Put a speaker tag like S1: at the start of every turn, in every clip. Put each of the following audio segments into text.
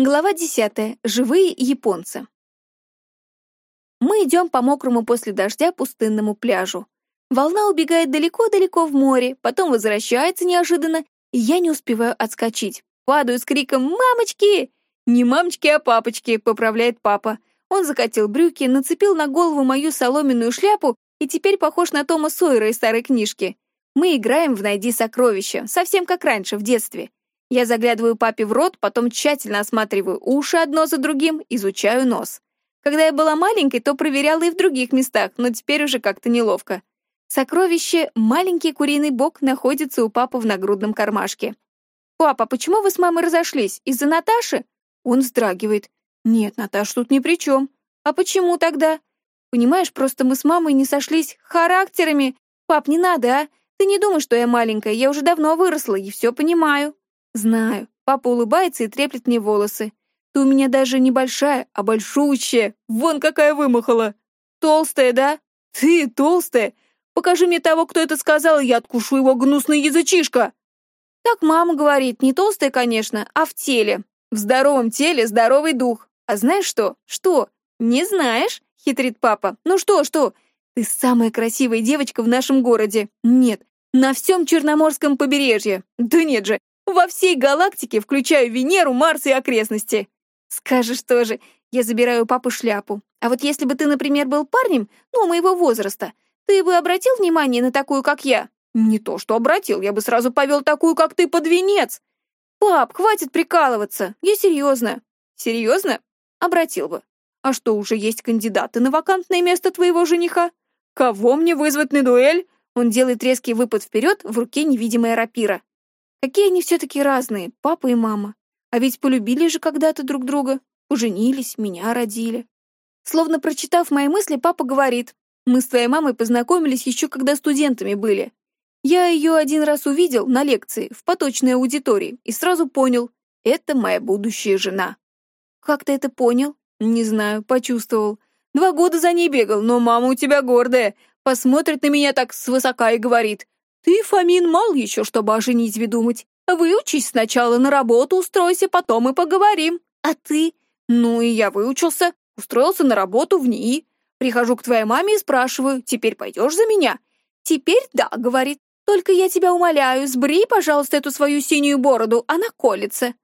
S1: Глава 10. Живые японцы. Мы идем по мокрому после дождя пустынному пляжу. Волна убегает далеко-далеко в море, потом возвращается неожиданно, и я не успеваю отскочить. Падаю с криком «Мамочки!» «Не мамочки, а папочки», — поправляет папа. Он закатил брюки, нацепил на голову мою соломенную шляпу и теперь похож на Тома Сойера из старой книжки. Мы играем в «Найди сокровища», совсем как раньше, в детстве. Я заглядываю папе в рот, потом тщательно осматриваю уши одно за другим, изучаю нос. Когда я была маленькой, то проверяла и в других местах, но теперь уже как-то неловко. Сокровище «Маленький куриный бок» находится у папы в нагрудном кармашке. «Папа, почему вы с мамой разошлись? Из-за Наташи?» Он вздрагивает. «Нет, Наташа тут ни при чем. А почему тогда?» «Понимаешь, просто мы с мамой не сошлись характерами. Пап, не надо, а? Ты не думай, что я маленькая, я уже давно выросла и все понимаю». «Знаю». Папа улыбается и треплет мне волосы. «Ты у меня даже не большая, а большущая. Вон какая вымахала. Толстая, да? Ты толстая? Покажи мне того, кто это сказал, и я откушу его гнусный язычишко». Так мама говорит, не толстая, конечно, а в теле. В здоровом теле здоровый дух. А знаешь что? Что? Не знаешь? Хитрит папа. Ну что, что? Ты самая красивая девочка в нашем городе. Нет, на всем Черноморском побережье. Да нет же, во всей галактике, включая Венеру, Марс и окрестности. Скажешь тоже, я забираю у папы шляпу. А вот если бы ты, например, был парнем, ну, моего возраста, ты бы обратил внимание на такую, как я? Не то, что обратил, я бы сразу повел такую, как ты, под венец. Пап, хватит прикалываться, я серьезно. Серьезно? Обратил бы. А что, уже есть кандидаты на вакантное место твоего жениха? Кого мне вызвать на дуэль? Он делает резкий выпад вперед, в руке невидимая рапира. Какие они все-таки разные, папа и мама. А ведь полюбили же когда-то друг друга, поженились, меня родили. Словно прочитав мои мысли, папа говорит, мы с твоей мамой познакомились еще когда студентами были. Я ее один раз увидел на лекции в поточной аудитории и сразу понял, это моя будущая жена. Как ты это понял? Не знаю, почувствовал. Два года за ней бегал, но мама у тебя гордая. Посмотрит на меня так свысока и говорит, ты, Фомин, мал еще, чтобы о женитьбе думать. Выучись сначала на работу, устройся, потом и поговорим. А ты? Ну и я выучился, устроился на работу в НИИ. Прихожу к твоей маме и спрашиваю, теперь пойдешь за меня? Теперь да, говорит. Только я тебя умоляю, сбри, пожалуйста, эту свою синюю бороду, она колется.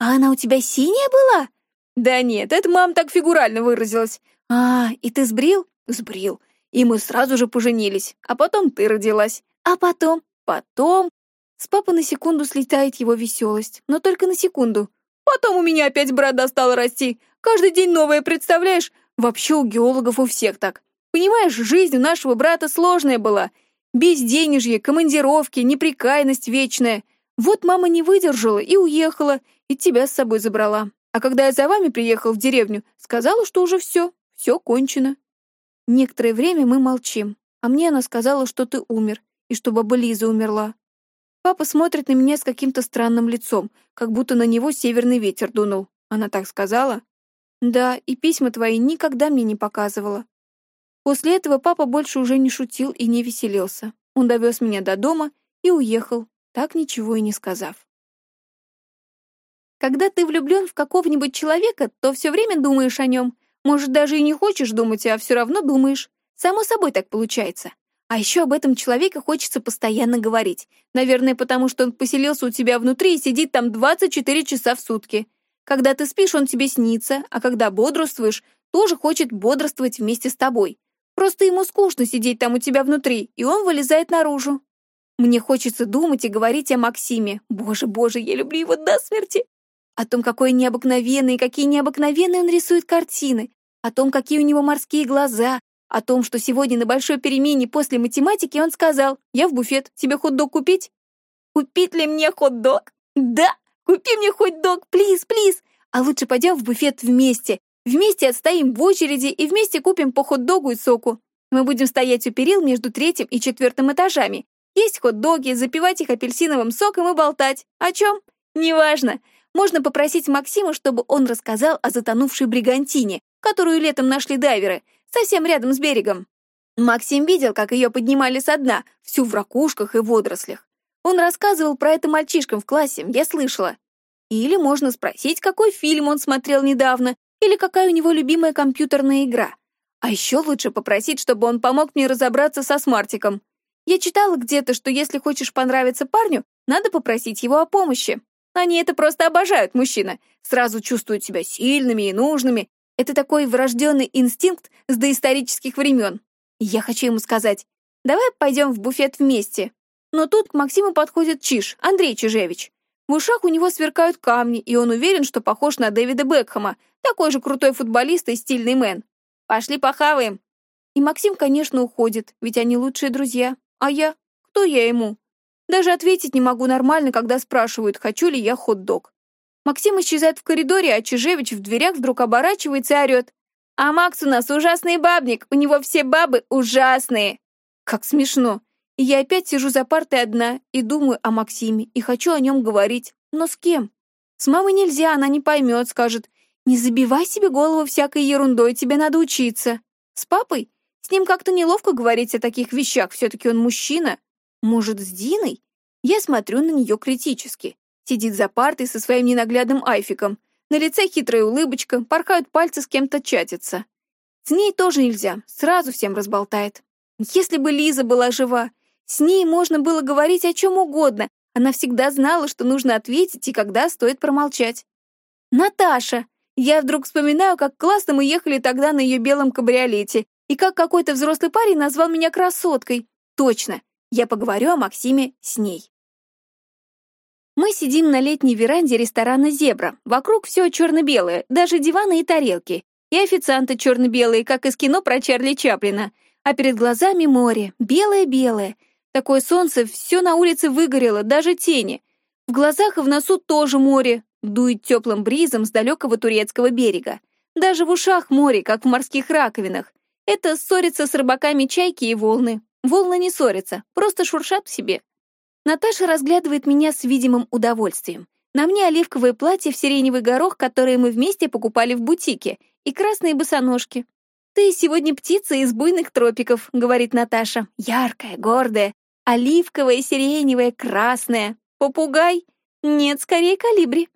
S1: А она у тебя синяя была? Да нет, это мама так фигурально выразилась. А, и ты сбрил? Сбрил. И мы сразу же поженились. А потом ты родилась. А потом, потом... С папы на секунду слетает его веселость, но только на секунду. Потом у меня опять борода стала расти. Каждый день новое, представляешь? Вообще у геологов у всех так. Понимаешь, жизнь у нашего брата сложная была. Безденежье, командировки, неприкаянность вечная. Вот мама не выдержала и уехала, и тебя с собой забрала. А когда я за вами приехал в деревню, сказала, что уже все, все кончено. Некоторое время мы молчим, а мне она сказала, что ты умер, и что баба Лиза умерла. Папа смотрит на меня с каким-то странным лицом, как будто на него северный ветер дунул. Она так сказала? Да, и письма твои никогда мне не показывала. После этого папа больше уже не шутил и не веселился. Он довез меня до дома и уехал, так ничего и не сказав. Когда ты влюблен в какого-нибудь человека, то все время думаешь о нем. Может, даже и не хочешь думать, а все равно думаешь. Само собой так получается. А еще об этом человеке хочется постоянно говорить. Наверное, потому что он поселился у тебя внутри и сидит там 24 часа в сутки. Когда ты спишь, он тебе снится, а когда бодрствуешь, тоже хочет бодрствовать вместе с тобой. Просто ему скучно сидеть там у тебя внутри, и он вылезает наружу. Мне хочется думать и говорить о Максиме. Боже, боже, я люблю его до смерти. О том, какой необыкновенный какие необыкновенные он рисует картины. О том, какие у него морские глаза, о том, что сегодня на большой перемене после математики он сказал, «Я в буфет, тебе хот-дог купить?» «Купить ли мне хот-дог?» «Да! Купи мне хот-дог, плиз, плиз!» «А лучше пойдем в буфет вместе. Вместе отстоим в очереди и вместе купим по хот-догу и соку. Мы будем стоять у перил между третьим и четвертым этажами, есть хот-доги, запивать их апельсиновым соком и болтать. О чем? Неважно. Можно попросить Максима, чтобы он рассказал о затонувшей бригантине, которую летом нашли дайверы, совсем рядом с берегом. Максим видел, как ее поднимали со дна, всю в ракушках и водорослях. Он рассказывал про это мальчишкам в классе, я слышала. Или можно спросить, какой фильм он смотрел недавно, или какая у него любимая компьютерная игра. А еще лучше попросить, чтобы он помог мне разобраться со смартиком. Я читала где-то, что если хочешь понравиться парню, надо попросить его о помощи. Они это просто обожают, мужчина. Сразу чувствуют себя сильными и нужными. Это такой врожденный инстинкт с доисторических времен. Я хочу ему сказать, давай пойдем в буфет вместе. Но тут к Максиму подходит Чиж, Андрей Чижевич. В ушах у него сверкают камни, и он уверен, что похож на Дэвида Бекхэма, такой же крутой футболист и стильный мэн. Пошли похаваем. И Максим, конечно, уходит, ведь они лучшие друзья. А я? Кто я ему? Даже ответить не могу нормально, когда спрашивают, хочу ли я хот-дог. Максим исчезает в коридоре, а Чижевич в дверях вдруг оборачивается и орёт. «А Макс у нас ужасный бабник, у него все бабы ужасные!» Как смешно. И я опять сижу за партой одна и думаю о Максиме, и хочу о нем говорить. Но с кем? С мамой нельзя, она не поймет, скажет. «Не забивай себе голову всякой ерундой, тебе надо учиться». С папой? С ним как-то неловко говорить о таких вещах, все-таки он мужчина. Может, с Диной? Я смотрю на нее критически. Сидит за партой со своим ненаглядным айфиком. На лице хитрая улыбочка, порхают пальцы с кем-то чатиться. С ней тоже нельзя, сразу всем разболтает. Если бы Лиза была жива, с ней можно было говорить о чем угодно. Она всегда знала, что нужно ответить и когда стоит промолчать. «Наташа!» Я вдруг вспоминаю, как классно мы ехали тогда на ее белом кабриолете, и как какой-то взрослый парень назвал меня красоткой. Точно, я поговорю о Максиме с ней. Мы сидим на летней веранде ресторана «Зебра». Вокруг все черно-белое, даже диваны и тарелки. И официанты черно-белые, как из кино про Чарли Чаплина. А перед глазами море, белое-белое. Такое солнце, все на улице выгорело, даже тени. В глазах и в носу тоже море, дует теплым бризом с далекого турецкого берега. Даже в ушах море, как в морских раковинах. Это ссорится с рыбаками чайки и волны. Волны не ссорятся, просто шуршат себе. Наташа разглядывает меня с видимым удовольствием. На мне оливковое платье в сиреневый горох, которое мы вместе покупали в бутике, и красные босоножки. «Ты сегодня птица из буйных тропиков», — говорит Наташа. «Яркая, гордая, оливковая, сиреневая, красная. Попугай? Нет, скорее калибри».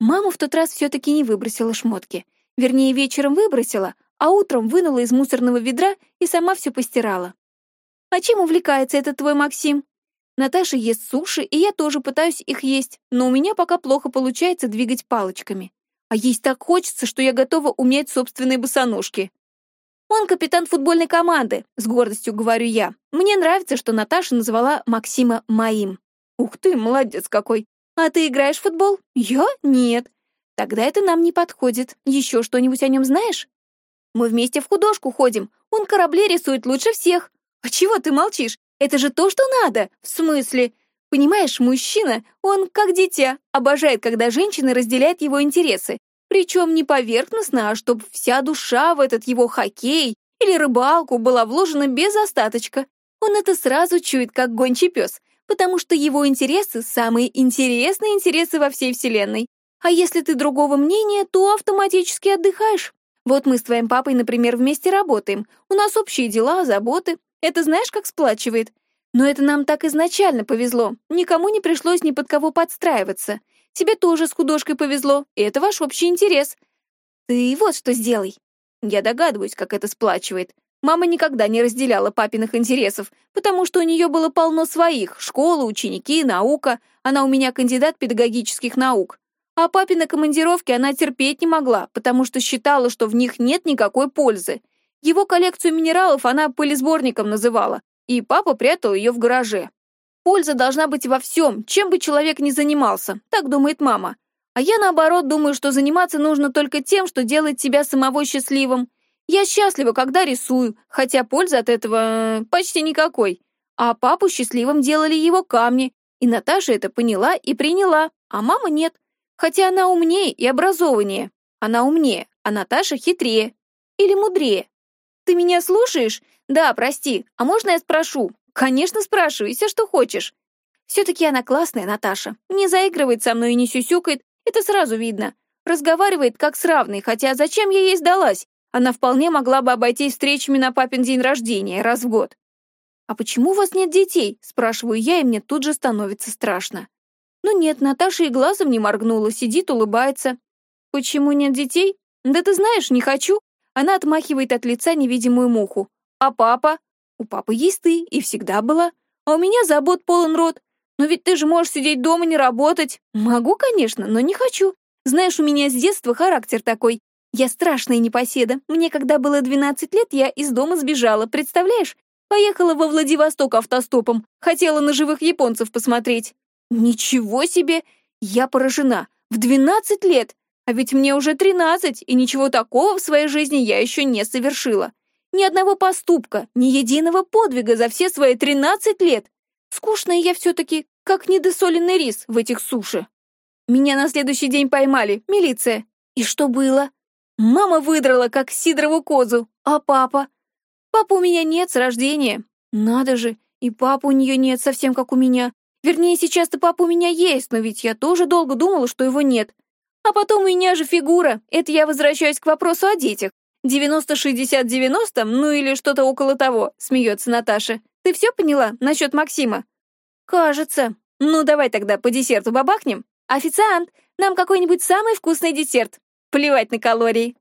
S1: Мама в тот раз все-таки не выбросила шмотки. Вернее, вечером выбросила, а утром вынула из мусорного ведра и сама все постирала. «А чем увлекается этот твой Максим?» Наташа ест суши, и я тоже пытаюсь их есть, но у меня пока плохо получается двигать палочками. А есть так хочется, что я готова уметь собственные босоножки. Он капитан футбольной команды, с гордостью говорю я. Мне нравится, что Наташа назвала Максима моим. Ух ты, молодец какой. А ты играешь в футбол? Я? Нет. Тогда это нам не подходит. Еще что-нибудь о нем знаешь? Мы вместе в художку ходим. Он корабли рисует лучше всех. «А чего ты молчишь? Это же то, что надо!» «В смысле?» «Понимаешь, мужчина, он как дитя, обожает, когда женщина разделяет его интересы. Причем не поверхностно, а чтобы вся душа в этот его хоккей или рыбалку была вложена без остаточка. Он это сразу чует, как гончий пес, потому что его интересы — самые интересные интересы во всей Вселенной. А если ты другого мнения, то автоматически отдыхаешь. Вот мы с твоим папой, например, вместе работаем. У нас общие дела, заботы. Это знаешь, как сплачивает? Но это нам так изначально повезло. Никому не пришлось ни под кого подстраиваться. Тебе тоже с художкой повезло, и это ваш общий интерес. Ты вот что сделай. Я догадываюсь, как это сплачивает. Мама никогда не разделяла папиных интересов, потому что у нее было полно своих — школа, ученики, наука. Она у меня кандидат педагогических наук. А папины командировки она терпеть не могла, потому что считала, что в них нет никакой пользы. Его коллекцию минералов она пылесборником называла, и папа прятал ее в гараже. Польза должна быть во всем, чем бы человек ни занимался, так думает мама. А я, наоборот, думаю, что заниматься нужно только тем, что делает тебя самого счастливым. Я счастлива, когда рисую, хотя пользы от этого э, почти никакой. А папу счастливым делали его камни, и Наташа это поняла и приняла, а мама нет. Хотя она умнее и образованнее. Она умнее, а Наташа хитрее. Или мудрее. Ты меня слушаешь? Да, прости. А можно я спрошу? Конечно, спрашивай, все, что хочешь. Все-таки она классная, Наташа. Не заигрывает со мной и не сюсюкает, это сразу видно. Разговаривает как с равной, хотя зачем я ей сдалась? Она вполне могла бы обойтись встречами на папин день рождения раз в год. «А почему у вас нет детей?» — спрашиваю я, и мне тут же становится страшно. Но нет, Наташа и глазом не моргнула, сидит, улыбается. Почему нет детей? Да ты знаешь, не хочу. Она отмахивает от лица невидимую муху. А папа? У папы есть ты, и всегда была. А у меня забот полон рот. Но ведь ты же можешь сидеть дома, не работать. Могу, конечно, но не хочу. Знаешь, у меня с детства характер такой. Я страшная непоседа. Мне, когда было 12 лет, я из дома сбежала, представляешь? Поехала во Владивосток автостопом. Хотела на живых японцев посмотреть. Ничего себе! Я поражена. В 12 лет! А ведь мне уже 13, и ничего такого в своей жизни я еще не совершила. Ни одного поступка, ни единого подвига за все свои 13 лет. Скучная я все-таки, как недосоленный рис в этих суши. Меня на следующий день поймали, милиция. И что было? Мама выдрала, как сидорову козу. А папа? Папа у меня нет с рождения. Надо же, и папа у нее нет, совсем как у меня. Вернее, сейчас-то папа у меня есть, но ведь я тоже долго думала, что его нет. А потом у меня же фигура. Это я возвращаюсь к вопросу о детях. 90-60-90, ну или что-то около того, смеется Наташа. Ты все поняла насчет Максима? Кажется. Ну, давай тогда по десерту бабахнем. Официант, нам какой-нибудь самый вкусный десерт. Плевать на калории.